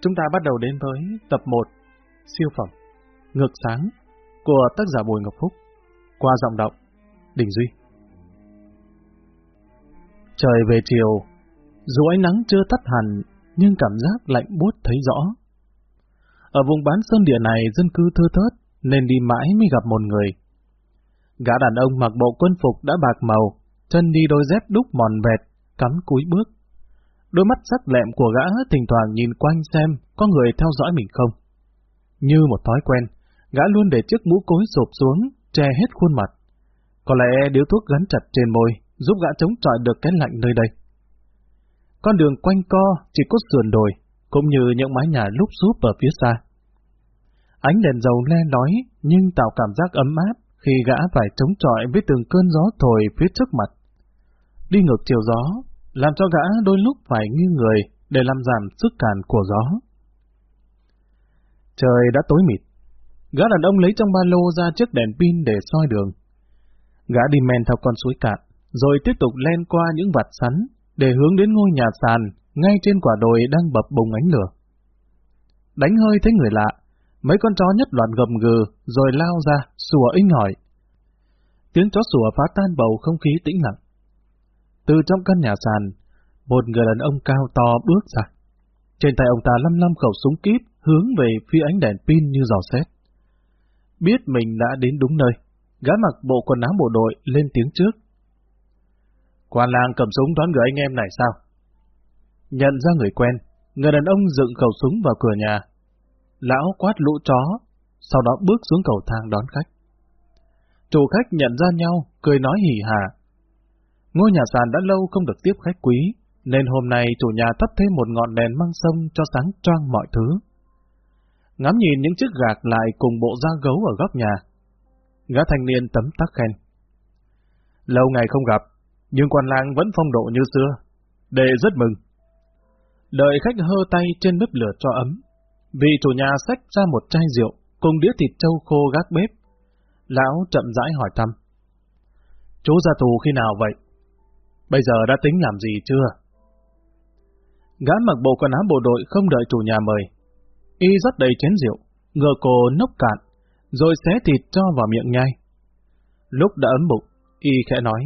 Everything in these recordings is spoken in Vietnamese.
chúng ta bắt đầu đến với tập 1 Siêu phẩm Ngược sáng của tác giả Bùi Ngọc Phúc qua giọng đọc Đình Duy. Trời về chiều, dù ánh nắng chưa tắt hẳn, nhưng cảm giác lạnh buốt thấy rõ. Ở vùng bán sơn địa này dân cư thưa thớt, nên đi mãi mới gặp một người. Gã đàn ông mặc bộ quân phục đã bạc màu, chân đi đôi dép đúc mòn vẹt, cắm cúi bước. Đôi mắt sắc lẹm của gã thỉnh thoảng nhìn quanh xem có người theo dõi mình không. Như một thói quen, gã luôn để chiếc mũ cối sụp xuống, che hết khuôn mặt. Có lẽ điếu thuốc gắn chặt trên môi, giúp gã chống chọi được cái lạnh nơi đây. Con đường quanh co chỉ có sườn đồi, cũng như những mái nhà lúc xúp ở phía xa. Ánh đèn dầu le lói nhưng tạo cảm giác ấm áp khi gã phải chống chọi với từng cơn gió thổi phía trước mặt. Đi ngược chiều gió, làm cho gã đôi lúc phải nghiêng người để làm giảm sức cản của gió. Trời đã tối mịt. Gã đàn ông lấy trong ba lô ra chiếc đèn pin để soi đường. Gã đi men theo con suối cạn, rồi tiếp tục len qua những vạt sắn để hướng đến ngôi nhà sàn ngay trên quả đồi đang bập bùng ánh lửa. Đánh hơi thấy người lạ, mấy con chó nhất loạt gầm gừ rồi lao ra, sủa inh hỏi. Tiếng chó sủa phá tan bầu không khí tĩnh lặng. Từ trong căn nhà sàn, một người đàn ông cao to bước ra. Trên tay ông ta lăm lăm khẩu súng kíp hướng về phía ánh đèn pin như giò xét. Biết mình đã đến đúng nơi, gã mặc bộ quần áo bộ đội lên tiếng trước. Quan lang cầm súng đoán người anh em này sao? Nhận ra người quen, người đàn ông dựng khẩu súng vào cửa nhà. Lão quát lũ chó, sau đó bước xuống cầu thang đón khách. Chủ khách nhận ra nhau, cười nói hỉ hả, Ngôi nhà sàn đã lâu không được tiếp khách quý, nên hôm nay chủ nhà thắp thêm một ngọn đèn mang sông cho sáng choang mọi thứ. Ngắm nhìn những chiếc gạc lại cùng bộ da gấu ở góc nhà. Gã thanh niên tấm tắc khen. Lâu ngày không gặp, nhưng quan lang vẫn phong độ như xưa. Đệ rất mừng. Đợi khách hơ tay trên bếp lửa cho ấm. Vì chủ nhà xách ra một chai rượu cùng đĩa thịt trâu khô gác bếp. Lão chậm rãi hỏi thăm. Chú ra tù khi nào vậy? Bây giờ đã tính làm gì chưa? Gã mặc bộ quần áo bộ đội không đợi chủ nhà mời. Y rất đầy chén rượu, ngờ cổ nốc cạn, rồi xé thịt cho vào miệng nhai. Lúc đã ấm bụng, Y khẽ nói.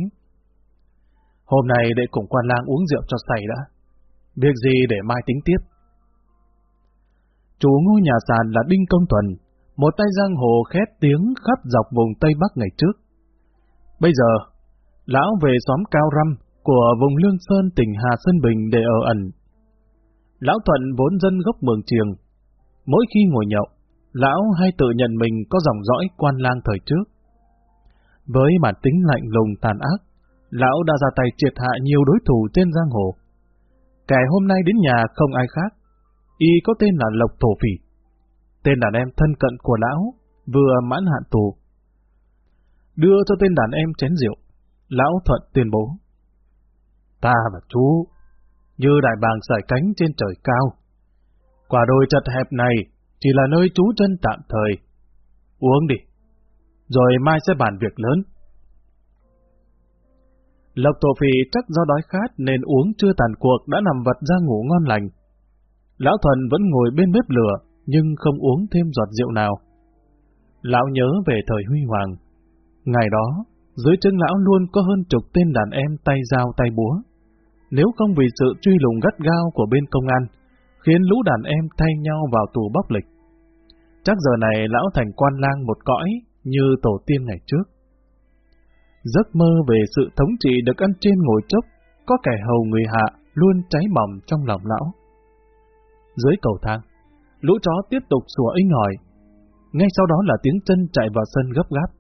Hôm nay để cùng quan lang uống rượu cho say đã. Việc gì để mai tính tiếp? Chủ ngôi nhà sàn là Đinh Công Tuần, một tay giang hồ khét tiếng khắp dọc vùng Tây Bắc ngày trước. Bây giờ, lão về xóm Cao Răm, của vùng Lương Sơn tỉnh Hà Sơn Bình để ở ẩn. Lão Thuận vốn dân gốc Mường Triềng. Mỗi khi ngồi nhậu, lão hay tự nhận mình có dòng dõi quan lang thời trước. Với bản tính lạnh lùng tàn ác, lão đã ra tay triệt hạ nhiều đối thủ trên giang hồ. Kẻ hôm nay đến nhà không ai khác, y có tên là Lộc Thổ Phỉ. Tên đàn em thân cận của lão, vừa mãn hạn tù. Đưa cho tên đàn em chén rượu, lão Thuận tuyên bố. Ta và chú, như đại bàng sải cánh trên trời cao. Quả đồi chật hẹp này chỉ là nơi trú chân tạm thời. Uống đi, rồi mai sẽ bàn việc lớn. Lộc tổ phì chắc do đói khát nên uống chưa tàn cuộc đã nằm vật ra ngủ ngon lành. Lão Thuần vẫn ngồi bên bếp lửa, nhưng không uống thêm giọt rượu nào. Lão nhớ về thời huy hoàng. Ngày đó, dưới chân lão luôn có hơn chục tên đàn em tay dao tay búa nếu không vì sự truy lùng gắt gao của bên công an, khiến lũ đàn em thay nhau vào tù bóc lịch. Chắc giờ này lão thành quan lang một cõi như tổ tiên ngày trước. Giấc mơ về sự thống trị được ăn trên ngồi chốc, có kẻ hầu người hạ luôn cháy bỏng trong lòng lão. Dưới cầu thang, lũ chó tiếp tục sủa inh hỏi. Ngay sau đó là tiếng chân chạy vào sân gấp gáp.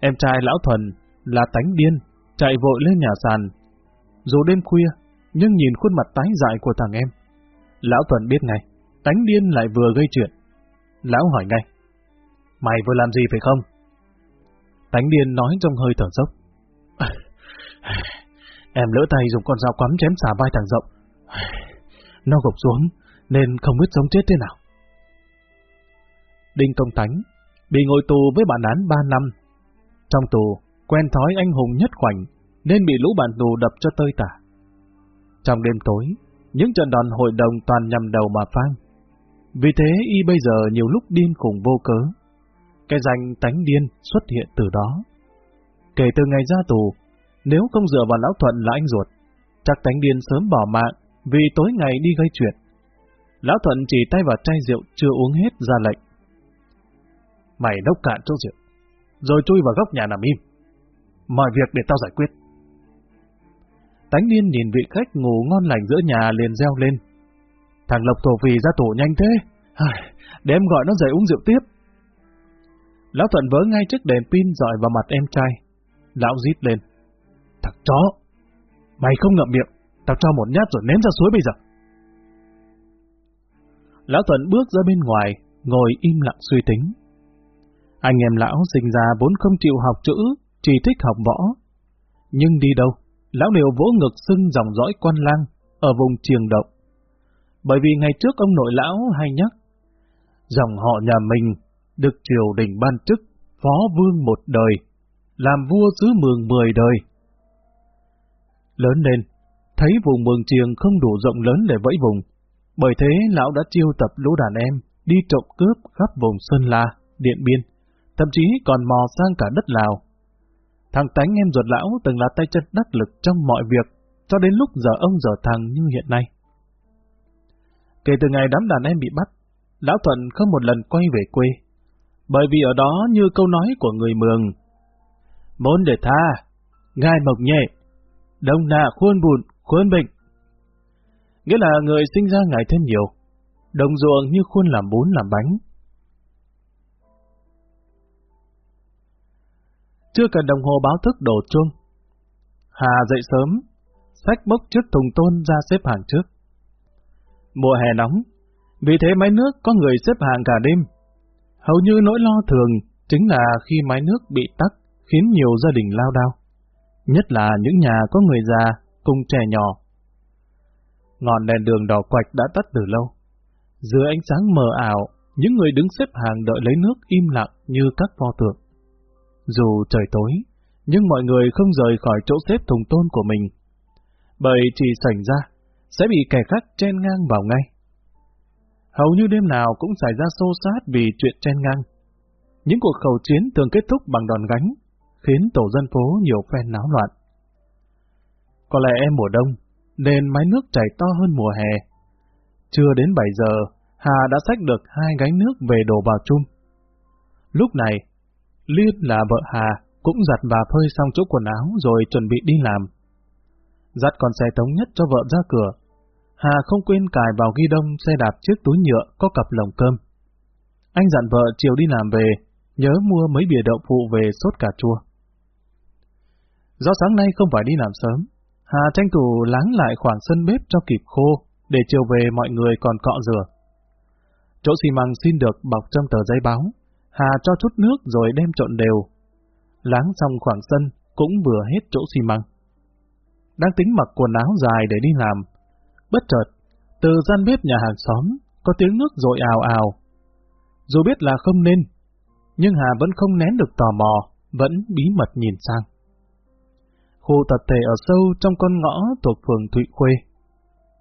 Em trai lão thuần là tánh điên, chạy vội lên nhà sàn, dù đêm khuya, nhưng nhìn khuôn mặt tái dại của thằng em. Lão Thuận biết ngay, tánh điên lại vừa gây chuyện. Lão hỏi ngay, mày vừa làm gì phải không? Tánh điên nói trong hơi thở dốc. em lỡ tay dùng con dao quắm chém xả vai thằng rộng. Nó gục xuống, nên không biết sống chết thế nào. Đinh Công Tánh bị ngồi tù với bản án 3 năm. Trong tù, quen thói anh hùng nhất khoảnh, nên bị lũ bạn tù đập cho tơi tả. Trong đêm tối, những trận đòn hội đồng toàn nhằm đầu mà phang. Vì thế y bây giờ nhiều lúc điên khủng vô cớ. Cái danh tánh điên xuất hiện từ đó. Kể từ ngày ra tù, nếu không dựa vào lão thuận là anh ruột, chắc tánh điên sớm bỏ mạng vì tối ngày đi gây chuyện. Lão thuận chỉ tay vào chai rượu chưa uống hết ra lệnh. Mày đốc cạn chỗ rượu, rồi chui vào góc nhà nằm im. Mọi việc để tao giải quyết. Tánh niên nhìn vị khách ngủ ngon lành giữa nhà liền reo lên. Thằng Lộc thổ phì ra tổ nhanh thế. Để em gọi nó dậy uống rượu tiếp. Lão Thuận vớ ngay trước đèn pin dọi vào mặt em trai. Lão rít lên. Thằng chó! Mày không ngậm miệng, tao cho một nhát rồi ném ra suối bây giờ. Lão Thuận bước ra bên ngoài, ngồi im lặng suy tính. Anh em lão sinh ra vốn không chịu học chữ, chỉ thích học võ. Nhưng đi đâu, lão đều vỗ ngực xưng dòng dõi quan lang ở vùng triềng động. Bởi vì ngày trước ông nội lão hay nhắc, dòng họ nhà mình được triều đình ban chức phó vương một đời, làm vua xứ mường mười đời. Lớn lên, thấy vùng mường triềng không đủ rộng lớn để vẫy vùng, bởi thế lão đã chiêu tập lũ đàn em đi trộm cướp khắp vùng Sơn La, Điện Biên, thậm chí còn mò sang cả đất Lào. Thằng tánh em ruột lão từng là tay chân đắc lực trong mọi việc, cho đến lúc giờ ông giờ thằng như hiện nay. Kể từ ngày đám đàn em bị bắt, Lão Thuận không một lần quay về quê, bởi vì ở đó như câu nói của người Mường. Muốn để tha, ngai mộc nhẹ, đông nạ khuôn bùn, khuôn bệnh. Nghĩa là người sinh ra ngày thêm nhiều, đồng ruộng như khuôn làm bún làm bánh, Chưa cần đồng hồ báo thức đổ chuông. Hà dậy sớm, sách bốc trước thùng tôn ra xếp hàng trước. Mùa hè nóng, vì thế máy nước có người xếp hàng cả đêm. Hầu như nỗi lo thường chính là khi máy nước bị tắc khiến nhiều gia đình lao đao. Nhất là những nhà có người già cùng trẻ nhỏ. Ngọn đèn đường đỏ quạch đã tắt từ lâu. Dưới ánh sáng mờ ảo, những người đứng xếp hàng đợi lấy nước im lặng như các pho tượng. Dù trời tối, nhưng mọi người không rời khỏi chỗ xếp thùng tôn của mình. Bởi chỉ sảnh ra, sẽ bị kẻ khác chen ngang vào ngay. Hầu như đêm nào cũng xảy ra xô xát vì chuyện chen ngang. Những cuộc khẩu chiến thường kết thúc bằng đòn gánh, khiến tổ dân phố nhiều phen náo loạn. Có lẽ em mùa đông, nên máy nước chảy to hơn mùa hè. Chưa đến 7 giờ, Hà đã xách được hai gánh nước về đổ vào chung. Lúc này, Liên là vợ Hà, cũng giặt và phơi xong chỗ quần áo rồi chuẩn bị đi làm. Dắt con xe thống nhất cho vợ ra cửa. Hà không quên cài vào ghi đông xe đạp chiếc túi nhựa có cặp lồng cơm. Anh dặn vợ chiều đi làm về, nhớ mua mấy bìa đậu phụ về sốt cà chua. Do sáng nay không phải đi làm sớm, Hà tranh thủ láng lại khoảng sân bếp cho kịp khô, để chiều về mọi người còn cọ rửa. Chỗ xi măng xin được bọc trong tờ giấy báo, Hà cho chút nước rồi đem trộn đều. Láng xong khoảng sân, cũng vừa hết chỗ xi măng. Đang tính mặc quần áo dài để đi làm. Bất chợt, từ gian bếp nhà hàng xóm, có tiếng nước rội ào ào. Dù biết là không nên, nhưng Hà vẫn không nén được tò mò, vẫn bí mật nhìn sang. Khu tập thể ở sâu trong con ngõ thuộc phường Thụy Khuê.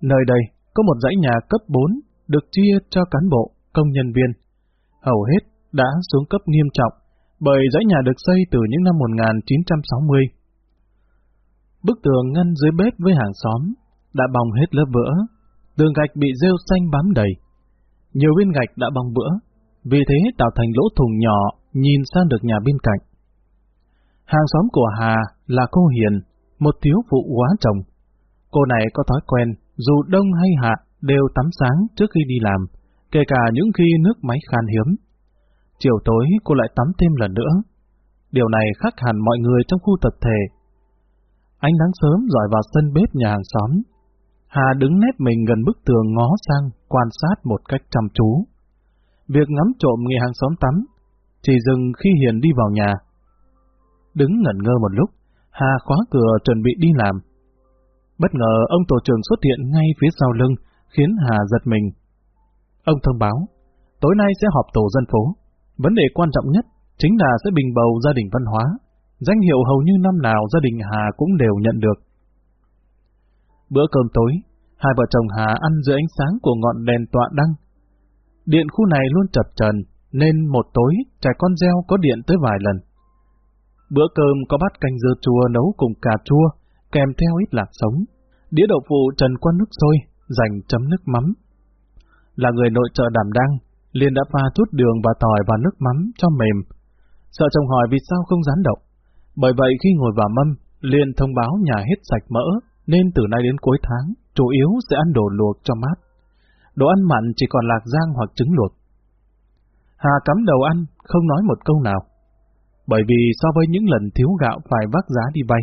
Nơi đây có một dãy nhà cấp 4 được chia cho cán bộ, công nhân viên. Hầu hết đã xuống cấp nghiêm trọng bởi dãy nhà được xây từ những năm 1960. Bức tường ngăn dưới bếp với hàng xóm đã bong hết lớp vữa, tường gạch bị rêu xanh bám đầy. Nhiều viên gạch đã bong vữa, vì thế tạo thành lỗ thùng nhỏ nhìn sang được nhà bên cạnh. Hàng xóm của Hà là cô Hiền, một thiếu phụ quá chồng. Cô này có thói quen, dù đông hay hạ đều tắm sáng trước khi đi làm, kể cả những khi nước máy khan hiếm. Chiều tối cô lại tắm thêm lần nữa. Điều này khác hẳn mọi người trong khu tập thể. Ánh nắng sớm dọi vào sân bếp nhà hàng xóm. Hà đứng nép mình gần bức tường ngó sang, quan sát một cách chăm chú. Việc ngắm trộm người hàng xóm tắm, chỉ dừng khi Hiền đi vào nhà. Đứng ngẩn ngơ một lúc, Hà khóa cửa chuẩn bị đi làm. Bất ngờ ông tổ trưởng xuất hiện ngay phía sau lưng, khiến Hà giật mình. Ông thông báo, tối nay sẽ họp tổ dân phố. Vấn đề quan trọng nhất chính là sẽ bình bầu gia đình văn hóa. Danh hiệu hầu như năm nào gia đình Hà cũng đều nhận được. Bữa cơm tối, Hai vợ chồng Hà ăn dưới ánh sáng của ngọn đèn tọa đăng. Điện khu này luôn chập trần, nên một tối trẻ con gieo có điện tới vài lần. Bữa cơm có bát canh dưa chua nấu cùng cà chua, kèm theo ít lạc sống. Đĩa đậu phụ trần qua nước sôi, dành chấm nước mắm. Là người nội trợ đảm đang, Liên đã pha chút đường và tỏi và nước mắm cho mềm. Sợ chồng hỏi vì sao không rán đậu. Bởi vậy khi ngồi vào mâm, Liên thông báo nhà hết sạch mỡ, nên từ nay đến cuối tháng, chủ yếu sẽ ăn đồ luộc cho mát. Đồ ăn mặn chỉ còn lạc rang hoặc trứng luộc. Hà cắm đầu ăn, không nói một câu nào. Bởi vì so với những lần thiếu gạo phải vác giá đi vay,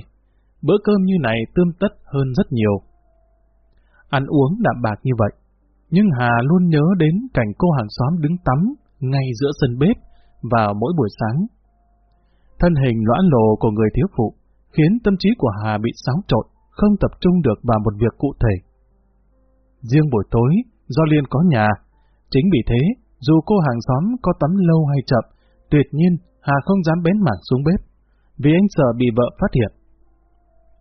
bữa cơm như này tươm tất hơn rất nhiều. Ăn uống đạm bạc như vậy, nhưng Hà luôn nhớ đến cảnh cô hàng xóm đứng tắm ngay giữa sân bếp vào mỗi buổi sáng. Thân hình loãn lồ của người thiếu phụ khiến tâm trí của Hà bị xáo trộn, không tập trung được vào một việc cụ thể. Riêng buổi tối, do Liên có nhà, chính vì thế, dù cô hàng xóm có tắm lâu hay chậm, tuyệt nhiên Hà không dám bén mảng xuống bếp, vì anh sợ bị vợ phát hiện.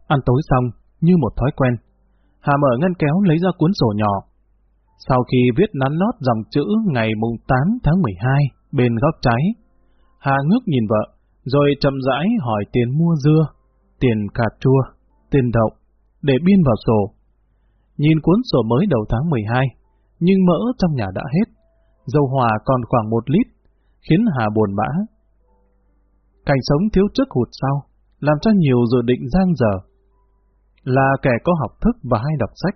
Ăn tối xong, như một thói quen, Hà mở ngăn kéo lấy ra cuốn sổ nhỏ. Sau khi viết nắn nót dòng chữ ngày mùng 8 tháng 12 bên góc trái, Hà ngước nhìn vợ, rồi chậm rãi hỏi tiền mua dưa, tiền cà chua, tiền đậu, để biên vào sổ. Nhìn cuốn sổ mới đầu tháng 12, nhưng mỡ trong nhà đã hết, dầu hòa còn khoảng một lít, khiến Hà buồn bã. Cảnh sống thiếu trước hụt sau, làm cho nhiều dự định giang dở. Là kẻ có học thức và hay đọc sách.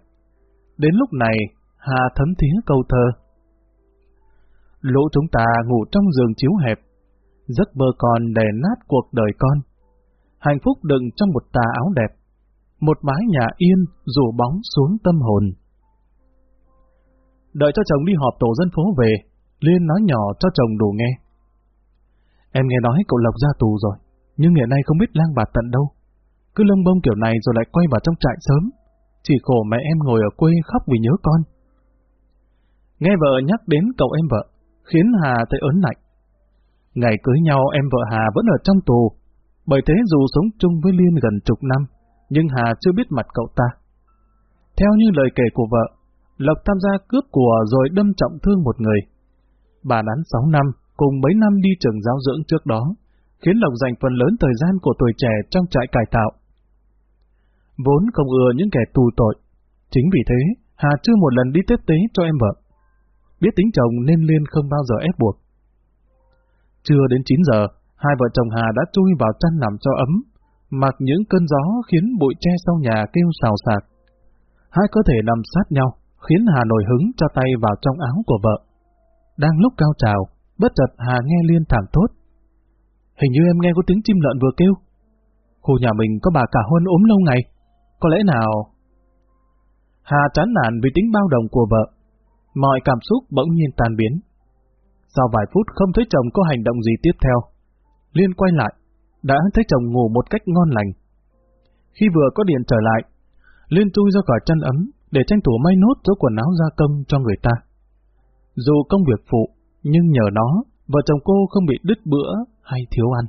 Đến lúc này, Hà thấm thía câu thơ. Lũ chúng ta ngủ trong giường chiếu hẹp, giấc mơ còn đè nát cuộc đời con. Hạnh phúc đựng trong một tà áo đẹp, một mái nhà yên rủ bóng xuống tâm hồn. Đợi cho chồng đi họp tổ dân phố về, Liên nói nhỏ cho chồng đủ nghe. Em nghe nói cậu Lộc ra tù rồi, nhưng ngày nay không biết lang bạt tận đâu. Cứ lông bông kiểu này rồi lại quay vào trong trại sớm. Chỉ khổ mẹ em ngồi ở quê khóc vì nhớ con. Nghe vợ nhắc đến cậu em vợ, khiến Hà thấy ớn lạnh. Ngày cưới nhau em vợ Hà vẫn ở trong tù, bởi thế dù sống chung với Liên gần chục năm, nhưng Hà chưa biết mặt cậu ta. Theo như lời kể của vợ, Lộc tham gia cướp của rồi đâm trọng thương một người. Bản án 6 năm, cùng mấy năm đi trường giáo dưỡng trước đó, khiến Lộc dành phần lớn thời gian của tuổi trẻ trong trại cải tạo. Vốn không ưa những kẻ tù tội. Chính vì thế, Hà chưa một lần đi tiếp tế cho em vợ. Biết tính chồng nên Liên không bao giờ ép buộc. Trưa đến 9 giờ, hai vợ chồng Hà đã chui vào chăn nằm cho ấm, mặc những cơn gió khiến bụi tre sau nhà kêu xào xạc. Hai cơ thể nằm sát nhau, khiến Hà nổi hứng cho tay vào trong áo của vợ. Đang lúc cao trào, bất chợt Hà nghe Liên thảm thốt. Hình như em nghe có tiếng chim lợn vừa kêu. Khu nhà mình có bà cả huân ốm lâu ngày. Có lẽ nào... Hà chán nản vì tính bao đồng của vợ. Mọi cảm xúc bỗng nhiên tan biến. Sau vài phút không thấy chồng có hành động gì tiếp theo. Liên quay lại, đã thấy chồng ngủ một cách ngon lành. Khi vừa có điện trở lại, Liên chui ra khỏi chăn ấm để tranh thủ may nốt số quần áo gia công cho người ta. Dù công việc phụ, nhưng nhờ nó, vợ chồng cô không bị đứt bữa hay thiếu ăn.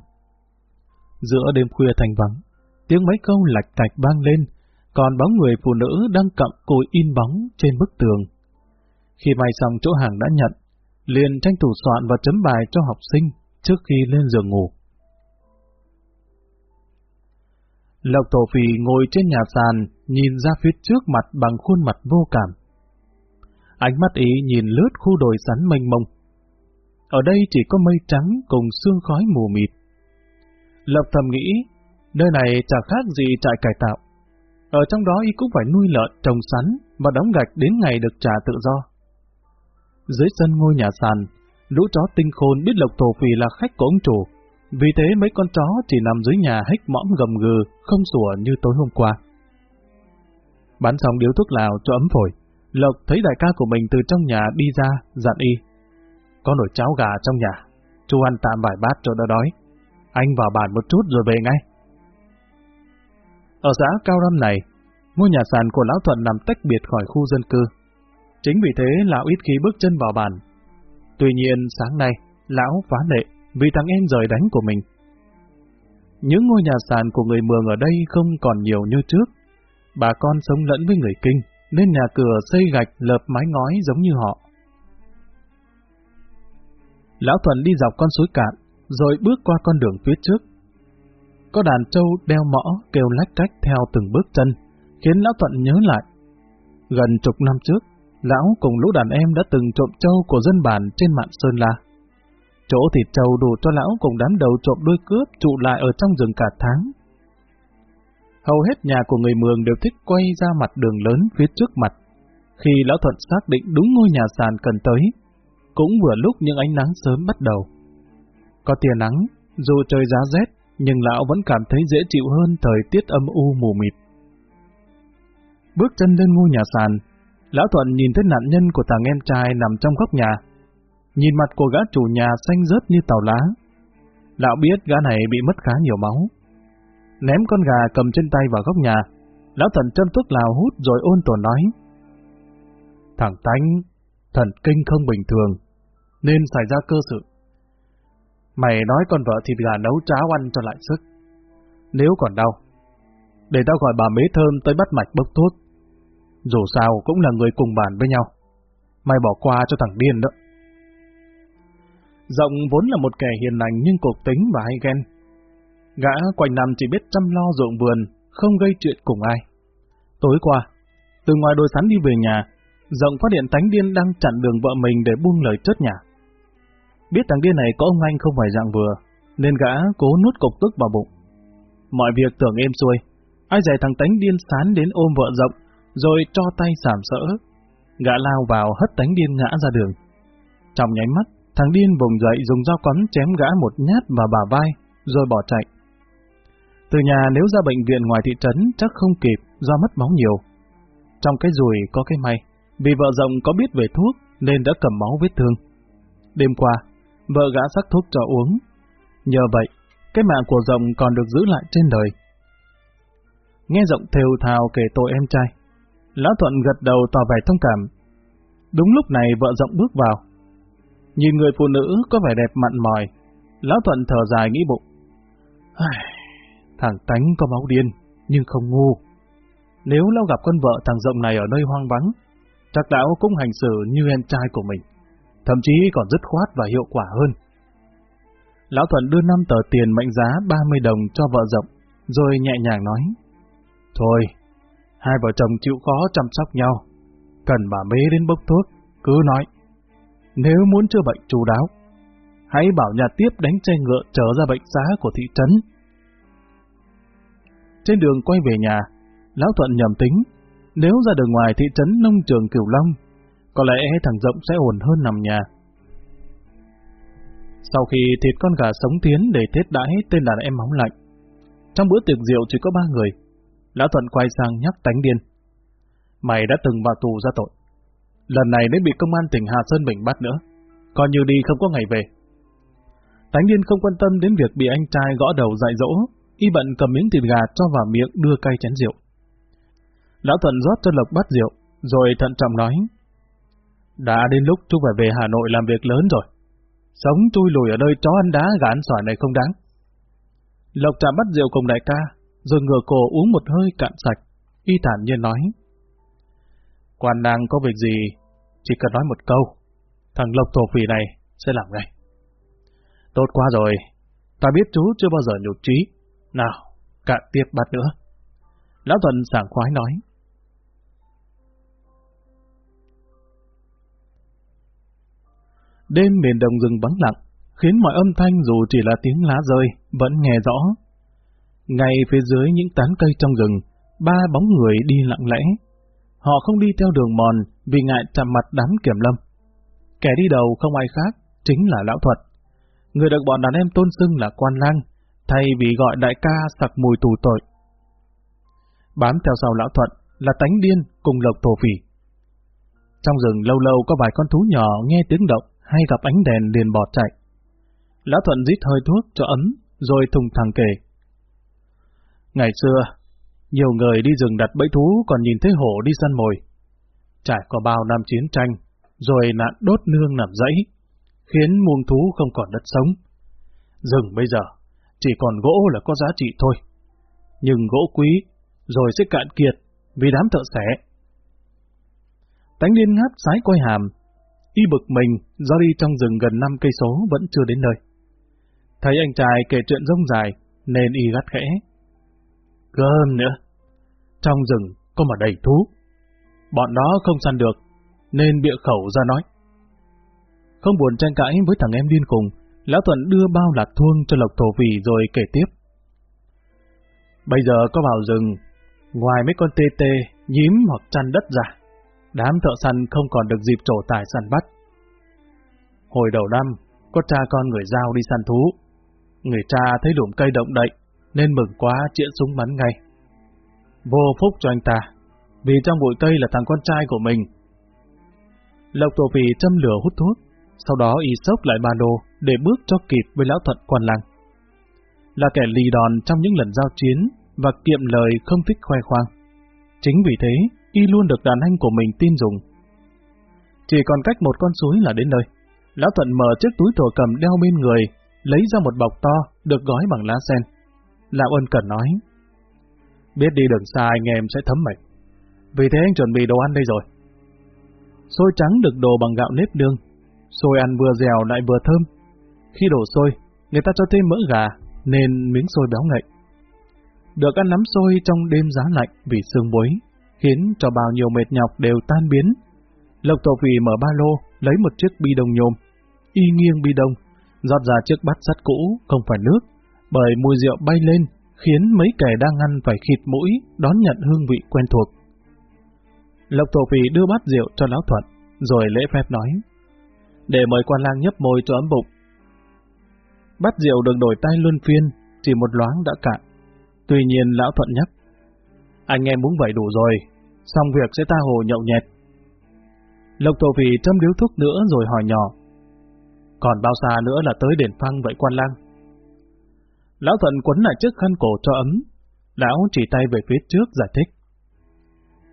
Giữa đêm khuya thành vắng, tiếng mấy câu lạch cạch vang lên, còn bóng người phụ nữ đang cặm cùi in bóng trên bức tường. Khi may xong chỗ hàng đã nhận, liền tranh thủ soạn và chấm bài cho học sinh trước khi lên giường ngủ. Lộc Thổ Phì ngồi trên nhà sàn, nhìn ra phía trước mặt bằng khuôn mặt vô cảm. Ánh mắt ý nhìn lướt khu đồi sắn mênh mông. Ở đây chỉ có mây trắng cùng sương khói mù mịt. Lộc thầm nghĩ, nơi này chẳng khác gì trại cải tạo. Ở trong đó y cũng phải nuôi lợn, trồng sắn và đóng gạch đến ngày được trả tự do. Dưới sân ngôi nhà sàn, lũ chó tinh khôn biết Lộc Tổ Phì là khách của ông chủ, vì thế mấy con chó chỉ nằm dưới nhà hích mõm gầm gừ, không sủa như tối hôm qua. bán xong điếu thuốc lào cho ấm phổi, Lộc thấy đại ca của mình từ trong nhà đi ra, dặn y. Có nồi cháo gà trong nhà, chú ăn tạm vài bát cho đỡ đói. Anh vào bàn một chút rồi về ngay. Ở xã Cao Râm này, ngôi nhà sàn của Lão Thuận nằm tách biệt khỏi khu dân cư. Chính vì thế Lão ít khi bước chân vào bàn. Tuy nhiên sáng nay, Lão phá lệ vì thằng em rời đánh của mình. Những ngôi nhà sàn của người Mường ở đây không còn nhiều như trước. Bà con sống lẫn với người Kinh, nên nhà cửa xây gạch lợp mái ngói giống như họ. Lão Thuận đi dọc con suối cạn, rồi bước qua con đường phía trước. Có đàn trâu đeo mõ kêu lách cách theo từng bước chân, khiến Lão Thuận nhớ lại. Gần chục năm trước, Lão cùng lũ đàn em đã từng trộm trâu của dân bản trên mạn Sơn La. Chỗ thịt trâu đủ cho Lão cùng đám đầu trộm đuôi cướp trụ lại ở trong rừng cả tháng. Hầu hết nhà của người Mường đều thích quay ra mặt đường lớn phía trước mặt. Khi Lão Thuận xác định đúng ngôi nhà sàn cần tới, cũng vừa lúc những ánh nắng sớm bắt đầu. Có tia nắng, dù trời giá rét, nhưng lão vẫn cảm thấy dễ chịu hơn thời tiết âm u mù mịt. Bước chân lên ngôi nhà sàn, lão Thuận nhìn thấy nạn nhân của thằng em trai nằm trong góc nhà. Nhìn mặt của gã chủ nhà xanh rớt như tàu lá. Lão biết gã này bị mất khá nhiều máu. Ném con gà cầm trên tay vào góc nhà, lão Thuận châm thuốc lào hút rồi ôn tồn nói. Thằng Tánh, thần kinh không bình thường, nên xảy ra cơ sự. Mày nói con vợ thịt gà nấu cháo ăn cho lại sức. Nếu còn đau, để tao gọi bà mế thơm tới bắt mạch bốc thuốc. Dù sao cũng là người cùng bàn với nhau. Mày bỏ qua cho thằng điên đó. Rộng vốn là một kẻ hiền lành nhưng cục tính và hay ghen. Gã quanh năm chỉ biết chăm lo ruộng vườn, không gây chuyện cùng ai. Tối qua, từ ngoài đồi sắn đi về nhà, Rộng phát hiện tánh điên đang chặn đường vợ mình để buông lời chớt nhà. Biết thằng điên này có ông anh không phải dạng vừa, nên gã cố nuốt cục tức vào bụng. Mọi việc tưởng êm xuôi, ai dè thằng tánh điên sán đến ôm vợ rộng, rồi cho tay sảm sỡ. Gã lao vào hất tánh điên ngã ra đường. Trong nháy mắt, thằng điên vùng dậy dùng dao cắm chém gã một nhát vào bả vai, rồi bỏ chạy. Từ nhà nếu ra bệnh viện ngoài thị trấn chắc không kịp do mất máu nhiều. Trong cái rùi có cái may, vì vợ rộng có biết về thuốc nên đã cầm máu vết thương. Đêm qua, vợ gã sắc thuốc cho uống. Nhờ vậy, cái mạng của rộng còn được giữ lại trên đời. Nghe rộng thều thào kể tội em trai. Lão Thuận gật đầu tỏ vẻ thông cảm. Đúng lúc này vợ rộng bước vào. Nhìn người phụ nữ có vẻ đẹp mặn mòi, Lão Thuận thở dài nghĩ bụng. Thằng tánh có máu điên, nhưng không ngu. Nếu lão gặp con vợ thằng rộng này ở nơi hoang vắng, chắc lão cũng hành xử như em trai của mình, thậm chí còn dứt khoát và hiệu quả hơn. Lão Thuận đưa năm tờ tiền mệnh giá 30 đồng cho vợ rộng, rồi nhẹ nhàng nói, Thôi, hai vợ chồng chịu khó chăm sóc nhau, cần bà mế đến bốc thuốc, cứ nói. Nếu muốn chữa bệnh chú đáo, hãy bảo nhà tiếp đánh xe ngựa trở ra bệnh xá của thị trấn. Trên đường quay về nhà, Lão Thuận nhầm tính, nếu ra đường ngoài thị trấn nông trường Cửu Long, có lẽ thằng Rộng sẽ ổn hơn nằm nhà. Sau khi thịt con gà sống tiến để tết đãi tên đàn em máu lạnh, trong bữa tiệc rượu chỉ có ba người, Lão Thuận quay sang nhắc tánh điên. Mày đã từng vào tù ra tội. Lần này đến bị công an tỉnh Hà Sơn Bình bắt nữa, còn như đi không có ngày về. Tánh điên không quan tâm đến việc bị anh trai gõ đầu dạy dỗ, y bận cầm miếng thịt gà cho vào miệng đưa cay chén rượu. Lão Thuận rót cho Lộc bát rượu, rồi thận trọng nói. Đã đến lúc chú phải về Hà Nội làm việc lớn rồi. Sống chui lùi ở nơi chó ăn đá gán sỏi này không đáng. Lộc chạm bắt rượu cùng đại ca, rồi ngửa cổ uống một hơi cạn sạch, y thản nhiên nói. Quan nàng có việc gì, chỉ cần nói một câu, thằng Lộc thổ phỉ này sẽ làm ngay. Tốt quá rồi, ta biết chú chưa bao giờ nhục trí. Nào, cạn tiếp bát nữa. Lão Thuận sảng khoái nói. Đêm miền đồng rừng vắng lặng, khiến mọi âm thanh dù chỉ là tiếng lá rơi, vẫn nghe rõ. Ngay phía dưới những tán cây trong rừng, ba bóng người đi lặng lẽ. Họ không đi theo đường mòn vì ngại chạm mặt đám kiểm lâm. Kẻ đi đầu không ai khác, chính là Lão Thuật. Người được bọn đàn em tôn xưng là quan lang, thay vì gọi đại ca sặc mùi tù tội. Bám theo sau Lão thuật là tánh điên cùng lộc thổ phỉ. Trong rừng lâu lâu có vài con thú nhỏ nghe tiếng động, hay gặp ánh đèn liền bỏ chạy. Lão Thuận rít hơi thuốc cho ấm, rồi thùng thẳng kể. Ngày xưa, nhiều người đi rừng đặt bẫy thú còn nhìn thấy hổ đi săn mồi. Trải qua bao năm chiến tranh, rồi nạn đốt nương nằm dãy, khiến muông thú không còn đất sống. Rừng bây giờ, chỉ còn gỗ là có giá trị thôi. Nhưng gỗ quý, rồi sẽ cạn kiệt vì đám thợ xẻ. Tánh liên ngáp sái quay hàm. Y bực mình do đi trong rừng gần 5 cây số vẫn chưa đến nơi. Thấy anh trai kể chuyện rông dài, nên y gắt khẽ. Gơm nữa. Trong rừng có mà đầy thú. Bọn đó không săn được, nên bịa khẩu ra nói. Không buồn tranh cãi với thằng em điên cùng, Lão Thuận đưa bao lạc thuông cho Lộc Thổ Vì rồi kể tiếp. Bây giờ có vào rừng, ngoài mấy con tê tê, nhím hoặc chăn đất ra, đám thợ săn không còn được dịp trổ tài săn bắt. Hồi đầu năm, có cha con người giao đi săn thú. Người cha thấy lùm cây động đậy, nên mừng quá chĩa súng bắn ngay. Vô phúc cho anh ta, vì trong bụi cây là thằng con trai của mình. Lộc Tổ Vì châm lửa hút thuốc, sau đó y sốc lại ba lô để bước cho kịp với lão thuận quan lăng. Là kẻ lì đòn trong những lần giao chiến và kiệm lời không thích khoe khoang. Chính vì thế, y luôn được đàn anh của mình tin dùng. Chỉ còn cách một con suối là đến nơi. Lão Thuận mở chiếc túi thổ cầm đeo bên người, lấy ra một bọc to, được gói bằng lá sen. Lão ân cần nói, biết đi đường xa anh em sẽ thấm mệt. Vì thế anh chuẩn bị đồ ăn đây rồi. Xôi trắng được đồ bằng gạo nếp nương, xôi ăn vừa dẻo lại vừa thơm. Khi đổ xôi, người ta cho thêm mỡ gà, nên miếng xôi béo ngậy. Được ăn nắm xôi trong đêm giá lạnh vì sương muối, khiến cho bao nhiêu mệt nhọc đều tan biến. Lộc Tổ Phì mở ba lô, lấy một chiếc bi đông nhôm, y nghiêng bi đông, giọt ra chiếc bát sắt cũ, không phải nước, bởi mùi rượu bay lên, khiến mấy kẻ đang ăn phải khịt mũi, đón nhận hương vị quen thuộc. Lộc thổ Phì đưa bát rượu cho Lão Thuận, rồi lễ phép nói, để mời quan lang nhấp môi cho ấm bụng. Bát rượu được đổi tay luân phiên, chỉ một loáng đã cạn. Tuy nhiên Lão Thuận nhắc, anh em muốn vậy đủ rồi, xong việc sẽ ta hồ nhậu nhẹt. Lộc thổ Phì châm điếu thuốc nữa rồi hỏi nhỏ, còn bao xa nữa là tới đền phăng vậy quan lang? Lão Thuận quấn lại chiếc khăn cổ cho ấm, lão chỉ tay về phía trước giải thích.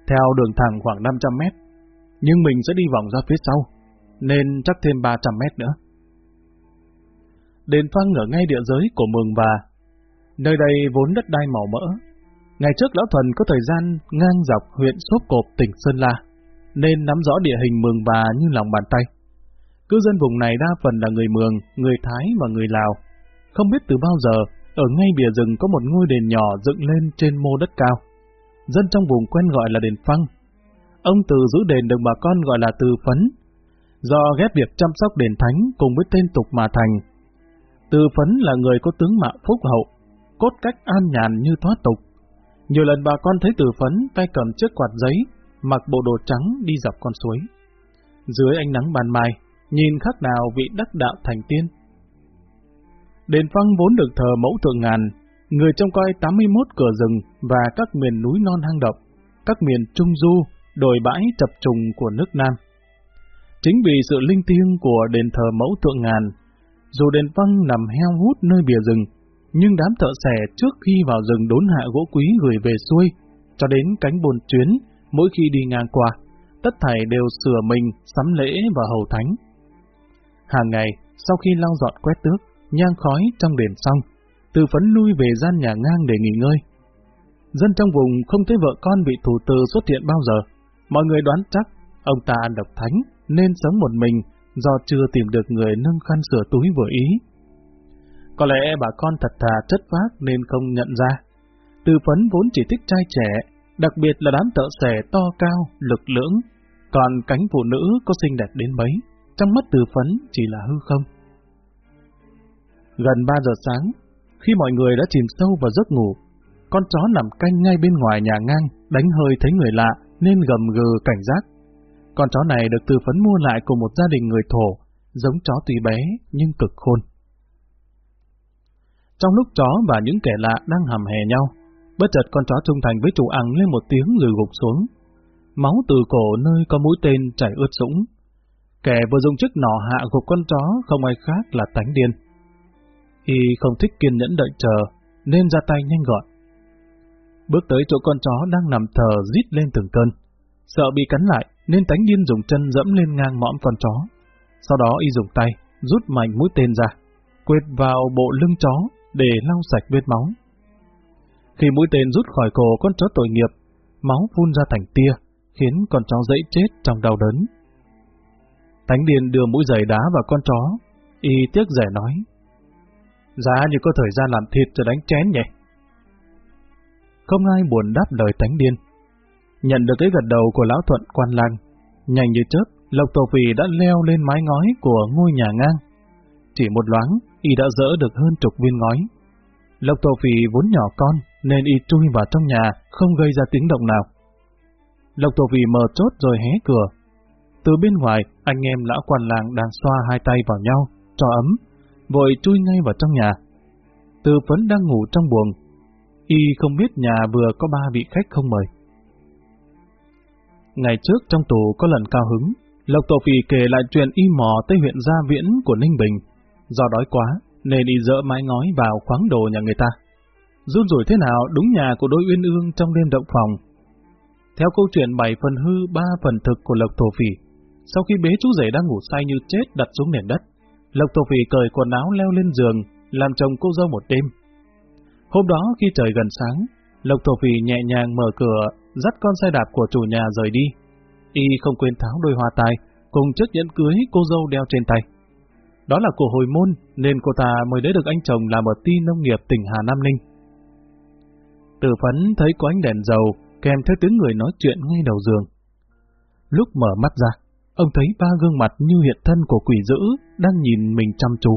Theo đường thẳng khoảng 500 mét, nhưng mình sẽ đi vòng ra phía sau, nên chắc thêm 300 mét nữa. Đền phăng ở ngay địa giới của Mường Và, nơi đây vốn đất đai màu mỡ. Ngày trước Lão Thuần có thời gian ngang dọc huyện Sốp Cộp tỉnh Sơn La, nên nắm rõ địa hình Mường Và như lòng bàn tay. Cư dân vùng này đa phần là người Mường, người Thái và người Lào. Không biết từ bao giờ, ở ngay bìa rừng có một ngôi đền nhỏ dựng lên trên mô đất cao. Dân trong vùng quen gọi là đền Phăng. Ông từ giữ đền được bà con gọi là từ phấn. Do ghép việc chăm sóc đền thánh cùng với tên tục mà thành. Từ phấn là người có tướng mạo phúc hậu, cốt cách an nhàn như thoát tục. Nhiều lần bà con thấy từ phấn tay cầm chiếc quạt giấy, mặc bộ đồ trắng đi dọc con suối. Dưới ánh nắng ban mai, nhìn khác nào vị đắc đạo thành tiên. Đền Phăng vốn được thờ mẫu thượng ngàn, người trông coi 81 cửa rừng và các miền núi non hang động, các miền trung du, đồi bãi chập trùng của nước Nam. Chính vì sự linh thiêng của đền thờ mẫu thượng ngàn, dù đền Phăng nằm heo hút nơi bìa rừng, nhưng đám thợ xẻ trước khi vào rừng đốn hạ gỗ quý gửi về xuôi, cho đến cánh bồn chuyến, mỗi khi đi ngang qua, tất thảy đều sửa mình, sắm lễ và hầu thánh. Hàng ngày, sau khi lau dọn quét tước, nhang khói trong đền xong, từ phấn lui về gian nhà ngang để nghỉ ngơi. Dân trong vùng không thấy vợ con bị thủ từ xuất hiện bao giờ. Mọi người đoán chắc ông ta độc thánh nên sống một mình do chưa tìm được người nâng khăn sửa túi vừa ý. Có lẽ bà con thật thà chất phác nên không nhận ra. Từ phấn vốn chỉ thích trai trẻ, đặc biệt là đám tợ xẻ to cao, lực lưỡng. Còn cánh phụ nữ có xinh đẹp đến mấy, trong mắt từ phấn chỉ là hư không. Gần 3 giờ sáng, khi mọi người đã chìm sâu vào giấc ngủ, con chó nằm canh ngay bên ngoài nhà ngang, đánh hơi thấy người lạ nên gầm gừ cảnh giác. Con chó này được từ phấn mua lại của một gia đình người thổ, giống chó tuy bé nhưng cực khôn. Trong lúc chó và những kẻ lạ đang hầm hè nhau, bất chợt con chó trung thành với chủ ăn lên một tiếng rồi gục xuống. Máu từ cổ nơi có mũi tên chảy ướt sũng. Kẻ vừa dùng chiếc nỏ hạ gục con chó không ai khác là tánh điên. Y không thích kiên nhẫn đợi chờ, nên ra tay nhanh gọn. Bước tới chỗ con chó đang nằm thờ rít lên từng cơn. Sợ bị cắn lại, nên tánh điên dùng chân dẫm lên ngang mõm con chó. Sau đó y dùng tay, rút mạnh mũi tên ra, quệt vào bộ lưng chó để lau sạch vết máu. Khi mũi tên rút khỏi cổ con chó tội nghiệp, máu phun ra thành tia, khiến con chó dãy chết trong đau đớn. Tánh điên đưa mũi giày đá vào con chó, y tiếc rẻ nói. Giá như có thời gian làm thịt cho đánh chén nhỉ? Không ai buồn đáp lời tánh điên. Nhận được cái gật đầu của lão thuận quan lang, nhanh như chớp, Lộc Tổ Phì đã leo lên mái ngói của ngôi nhà ngang. Chỉ một loáng, y đã dỡ được hơn chục viên ngói. Lộc Tổ Phì vốn nhỏ con, nên y chui vào trong nhà, không gây ra tiếng động nào. Lộc Tổ Phì mở chốt rồi hé cửa. Từ bên ngoài, anh em lão quan làng đang xoa hai tay vào nhau, cho ấm, vội chui ngay vào trong nhà. Từ phấn đang ngủ trong buồng. Y không biết nhà vừa có ba vị khách không mời. Ngày trước trong tù có lần cao hứng, Lộc Tổ Phì kể lại chuyện y mò tới huyện Gia Viễn của Ninh Bình. Do đói quá, nên y dỡ mái ngói vào khoáng đồ nhà người ta. Run rủi thế nào đúng nhà của đôi uyên ương trong đêm động phòng. Theo câu chuyện bảy phần hư ba phần thực của Lộc Tổ Phì, sau khi bế chú rể đang ngủ say như chết đặt xuống nền đất, Lộc Tô Phì cởi quần áo leo lên giường, làm chồng cô dâu một đêm. Hôm đó khi trời gần sáng, Lộc Tô Phì nhẹ nhàng mở cửa, dắt con xe đạp của chủ nhà rời đi. Y không quên tháo đôi hoa tai, cùng chiếc nhẫn cưới cô dâu đeo trên tay. Đó là của hồi môn, nên cô ta mới đến được anh chồng làm ở ti nông nghiệp tỉnh Hà Nam Ninh. Tử phấn thấy có ánh đèn dầu, kèm theo tiếng người nói chuyện ngay đầu giường. Lúc mở mắt ra, ông thấy ba gương mặt như hiện thân của quỷ dữ đang nhìn mình chăm chú.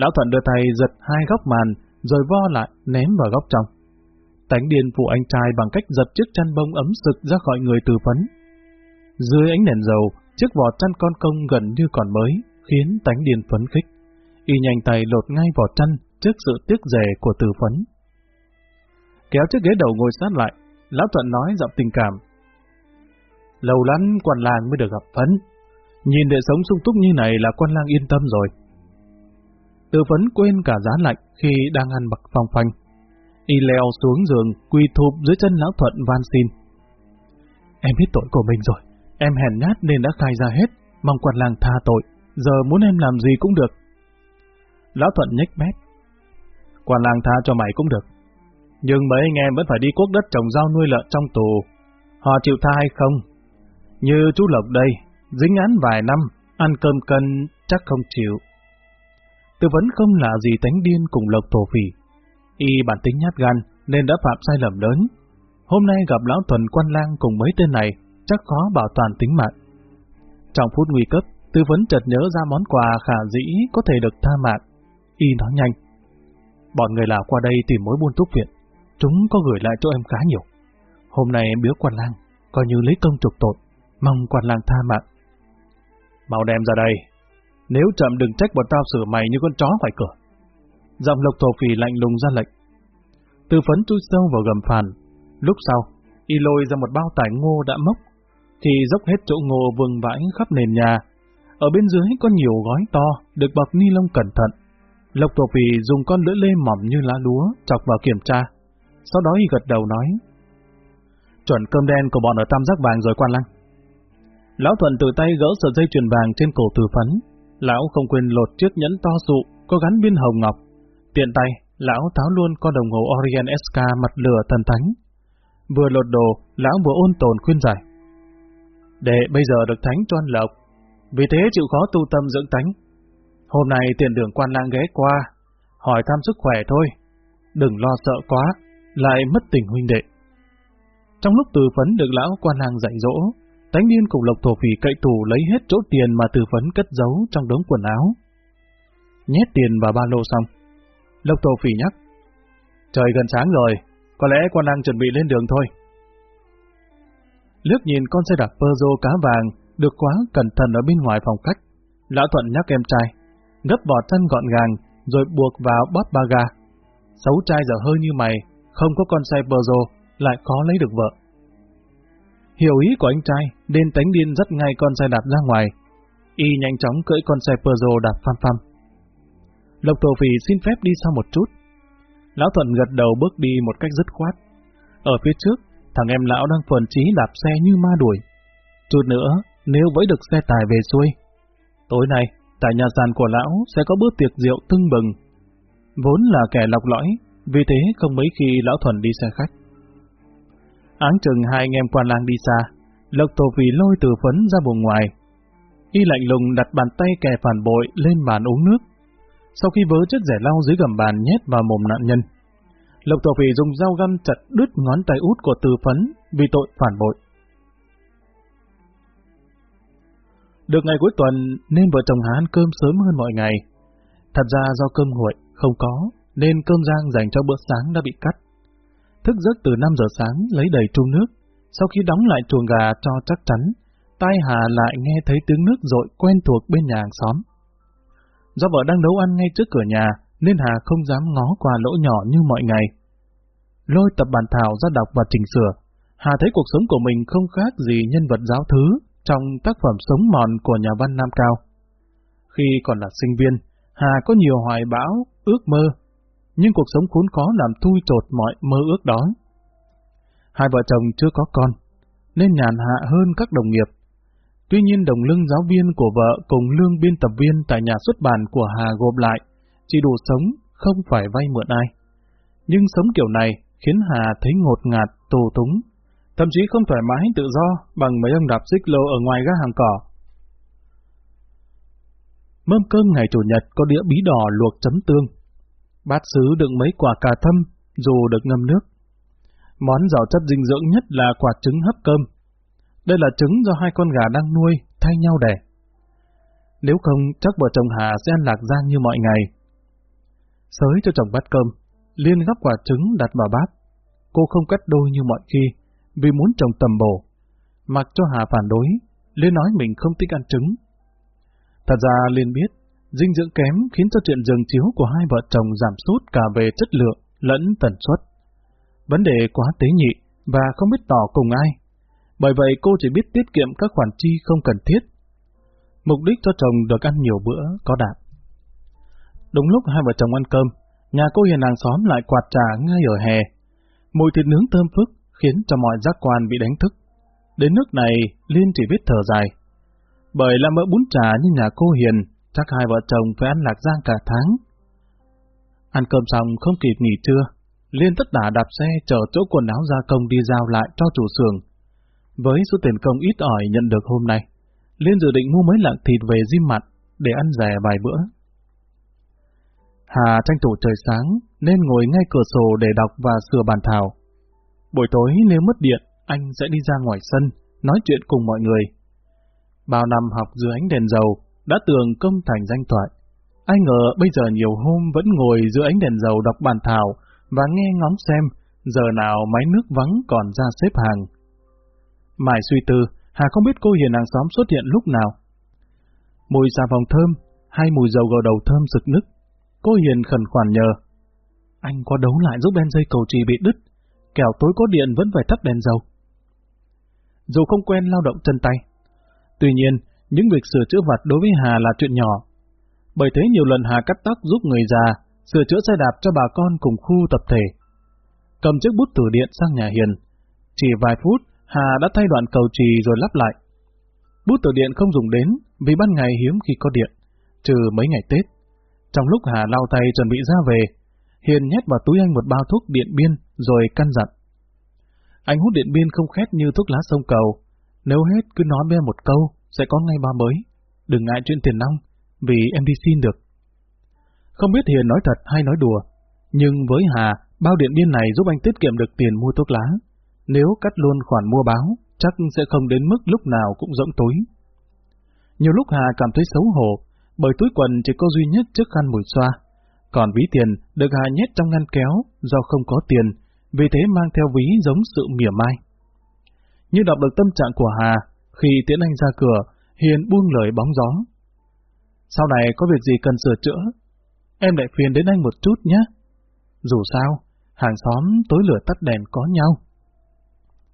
Lão Thuận đưa tay giật hai góc màn, rồi vo lại ném vào góc trong. Tánh điên phụ anh trai bằng cách giật chiếc chăn bông ấm sực ra khỏi người từ phấn. Dưới ánh đèn dầu, chiếc vỏ chăn con công gần như còn mới, khiến tánh điên phấn khích. Y nhanh tay lột ngay vỏ chăn trước sự tiếc rẻ của từ phấn. Kéo chiếc ghế đầu ngồi sát lại, Lão Thuận nói giọng tình cảm. Lâu lắm quan lang mới được gặp phấn. Nhìn đời sống sung túc như này là quan lang yên tâm rồi. Từ phấn quên cả giá lạnh khi đang ăn mặc phong phanh. Y leo xuống giường, quỳ thụp dưới chân Lão Thuận van xin. Em biết tội của mình rồi, em hèn nhát nên đã khai ra hết, mong quan lang tha tội, giờ muốn em làm gì cũng được. Lão Thuận nhếch mép. Quan lang tha cho mày cũng được, nhưng mấy anh em vẫn phải đi cuốc đất trồng rau nuôi lợn trong tù. Họ chịu tha hay không? Như chú Lộc đây, dính án vài năm, ăn cơm cân chắc không chịu. Tư vấn không là gì tánh điên cùng Lộc thổ phỉ. Y bản tính nhát gan nên đã phạm sai lầm lớn. Hôm nay gặp lão thuần quan lang cùng mấy tên này, chắc khó bảo toàn tính mạng. Trong phút nguy cấp, tư vấn chợt nhớ ra món quà khả dĩ có thể được tha mạng. Y nói nhanh. Bọn người lào qua đây tìm mối buôn túc viện. Chúng có gửi lại cho em khá nhiều. Hôm nay em biếu quan lang, coi như lấy công trục tội, mong quan lang tha mạng. Mau đem ra đây, nếu chậm đừng trách bọn tao xử mày như con chó ngoài cửa. Giọng lộc thổ phì lạnh lùng ra lệnh. Từ phấn chui sâu vào gầm phàn. Lúc sau, y lôi ra một bao tải ngô đã mốc. Thì dốc hết chỗ ngô vương vãi khắp nền nhà. Ở bên dưới có nhiều gói to, được bọc ni lông cẩn thận. Lộc thổ phì dùng con lưỡi lê mỏng như lá lúa, chọc vào kiểm tra. Sau đó y gật đầu nói. Chuẩn cơm đen của bọn ở tam giác vàng rồi quan lăng. Lão thuần từ tay gỡ sợi dây chuyền vàng trên cổ từ phấn. Lão không quên lột chiếc nhẫn to sụ, có gắn biên hồng ngọc. Tiện tay, lão tháo luôn con đồng hồ Orient SK mặt lửa thần thánh. Vừa lột đồ, lão vừa ôn tồn khuyên giải. Để bây giờ được thánh cho ăn lộc, vì thế chịu khó tu tâm dưỡng tánh. Hôm nay tiền đường quan lang ghé qua, hỏi thăm sức khỏe thôi. Đừng lo sợ quá, lại mất tình huynh đệ. Trong lúc từ phấn được lão quan lang dạy dỗ, tánh niên cùng lộc thổ phỉ cậy tù lấy hết chỗ tiền mà từ phấn cất giấu trong đống quần áo. Nhét tiền vào ba lô xong, lộc thổ phỉ nhắc, trời gần sáng rồi, có lẽ quan đang chuẩn bị lên đường thôi. Lướt nhìn con xe đạp Peugeot cá vàng được quá cẩn thận ở bên ngoài phòng khách, lão thuận nhắc em trai, gấp bỏ chân gọn gàng rồi buộc vào bóp ba ga. Xấu trai giờ hơi như mày, không có con xe Peugeot, lại khó lấy được vợ. Hiểu ý của anh trai, nên tánh điên dắt ngay con xe đạp ra ngoài. Y nhanh chóng cưỡi con xe Peugeot đạp pham pham. Lộc Tổ Phì xin phép đi sau một chút. Lão Thuận gật đầu bước đi một cách dứt khoát. Ở phía trước, thằng em lão đang phần trí đạp xe như ma đuổi. Chút nữa, nếu với được xe tải về xuôi. Tối nay, tại nhà sàn của lão sẽ có bữa tiệc rượu tưng bừng. Vốn là kẻ lọc lõi, vì thế không mấy khi lão thuần đi xe khách. Áng chừng hai anh em quan lang đi xa, Lộc Tổ Vì lôi từ phấn ra buồng ngoài. Y lạnh lùng đặt bàn tay kè phản bội lên bàn uống nước. Sau khi vớ chiếc rẻ lau dưới gầm bàn nhét vào mồm nạn nhân, Lộc Tổ Vì dùng dao găm chặt đứt ngón tay út của từ phấn vì tội phản bội. Được ngày cuối tuần nên vợ chồng Hà ăn cơm sớm hơn mọi ngày. Thật ra do cơm nguội không có, nên cơm rang dành cho bữa sáng đã bị cắt. Thức giấc từ 5 giờ sáng lấy đầy chung nước, sau khi đóng lại chuồng gà cho chắc chắn, tai Hà lại nghe thấy tiếng nước rội quen thuộc bên nhà hàng xóm. Do vợ đang nấu ăn ngay trước cửa nhà, nên Hà không dám ngó qua lỗ nhỏ như mọi ngày. Lôi tập bản thảo ra đọc và chỉnh sửa, Hà thấy cuộc sống của mình không khác gì nhân vật giáo thứ trong tác phẩm Sống mòn của nhà văn Nam Cao. Khi còn là sinh viên, Hà có nhiều hoài bão, ước mơ, nhưng cuộc sống khốn khó làm thui chột mọi mơ ước đó. Hai vợ chồng chưa có con, nên nhàn hạ hơn các đồng nghiệp. Tuy nhiên đồng lương giáo viên của vợ cùng lương biên tập viên tại nhà xuất bản của Hà gộp lại, chỉ đủ sống, không phải vay mượn ai. Nhưng sống kiểu này khiến Hà thấy ngột ngạt, tù túng, thậm chí không thoải mái tự do bằng mấy ông đạp xích lô ở ngoài ga hàng cỏ. Mâm cơm ngày Chủ nhật có đĩa bí đỏ luộc chấm tương. Bát sứ đựng mấy quả cà thâm, dù được ngâm nước. Món giàu chất dinh dưỡng nhất là quả trứng hấp cơm. Đây là trứng do hai con gà đang nuôi, thay nhau đẻ. Nếu không, chắc vợ chồng Hà sẽ ăn lạc giang như mọi ngày. Sới cho chồng bát cơm, Liên gắp quả trứng đặt vào bát. Cô không cắt đôi như mọi khi, vì muốn chồng tầm bổ. Mặc cho Hà phản đối, Liên nói mình không thích ăn trứng. Thật ra Liên biết, dinh dưỡng kém khiến cho chuyện giường chiếu của hai vợ chồng giảm sút cả về chất lượng lẫn tần suất. Vấn đề quá tế nhị và không biết tỏ cùng ai. Bởi vậy cô chỉ biết tiết kiệm các khoản chi không cần thiết. Mục đích cho chồng được ăn nhiều bữa có đạm. Đúng lúc hai vợ chồng ăn cơm, nhà cô hiền hàng xóm lại quạt trà ngay ở hè. Mùi thịt nướng thơm phức khiến cho mọi giác quan bị đánh thức. Đến nước này, Liên chỉ biết thở dài. Bởi là mỡ bún trà như nhà cô Hiền, chắc hai vợ chồng phải ăn lạc giang cả tháng. Ăn cơm xong không kịp nghỉ trưa, Liên tất đả đạp xe chở chỗ quần áo gia công đi giao lại cho chủ xưởng. Với số tiền công ít ỏi nhận được hôm nay, Liên dự định mua mấy lạng thịt về di mặt để ăn rẻ vài bữa. Hà tranh thủ trời sáng nên ngồi ngay cửa sổ để đọc và sửa bàn thảo. Buổi tối nếu mất điện, anh sẽ đi ra ngoài sân, nói chuyện cùng mọi người. Bao năm học dưới ánh đèn dầu, đã tưởng công thành danh thoại. Ai ngờ bây giờ nhiều hôm vẫn ngồi giữa ánh đèn dầu đọc bàn thảo và nghe ngóng xem giờ nào máy nước vắng còn ra xếp hàng. Mải suy tư, Hà không biết cô Hiền hàng xóm xuất hiện lúc nào. Mùi xà phòng thơm hay mùi dầu gội đầu thơm sực nức. Cô Hiền khẩn khoản nhờ. Anh qua đấu lại giúp bên dây cầu trì bị đứt, kẻo tối có điện vẫn phải tắt đèn dầu. Dù không quen lao động chân tay, tuy nhiên, những việc sửa chữa vặt đối với Hà là chuyện nhỏ. Bởi thế nhiều lần Hà cắt tóc giúp người già, sửa chữa xe đạp cho bà con cùng khu tập thể. Cầm chiếc bút từ điện sang nhà Hiền. Chỉ vài phút, Hà đã thay đoạn cầu trì rồi lắp lại. Bút từ điện không dùng đến vì ban ngày hiếm khi có điện, trừ mấy ngày Tết. Trong lúc Hà lau tay chuẩn bị ra về, Hiền nhét vào túi anh một bao thuốc điện biên rồi căn dặn. Anh hút điện biên không khét như thuốc lá sông cầu. Nếu hết cứ nói bé một câu, sẽ có ngay ba mới. Đừng ngại chuyện tiền nong, vì em đi xin được. Không biết Hiền nói thật hay nói đùa, nhưng với Hà, bao điện biên này giúp anh tiết kiệm được tiền mua thuốc lá. Nếu cắt luôn khoản mua báo, chắc sẽ không đến mức lúc nào cũng rỗng túi. Nhiều lúc Hà cảm thấy xấu hổ, bởi túi quần chỉ có duy nhất chiếc khăn mùi xoa. Còn ví tiền được Hà nhét trong ngăn kéo do không có tiền, vì thế mang theo ví giống sự mỉa mai. Như đọc được tâm trạng của Hà, khi tiễn anh ra cửa, Hiền buông lời bóng gió. Sau này có việc gì cần sửa chữa, em lại phiền đến anh một chút nhé. Dù sao, hàng xóm tối lửa tắt đèn có nhau.